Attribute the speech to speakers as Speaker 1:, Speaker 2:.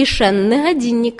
Speaker 1: кишенный годинник.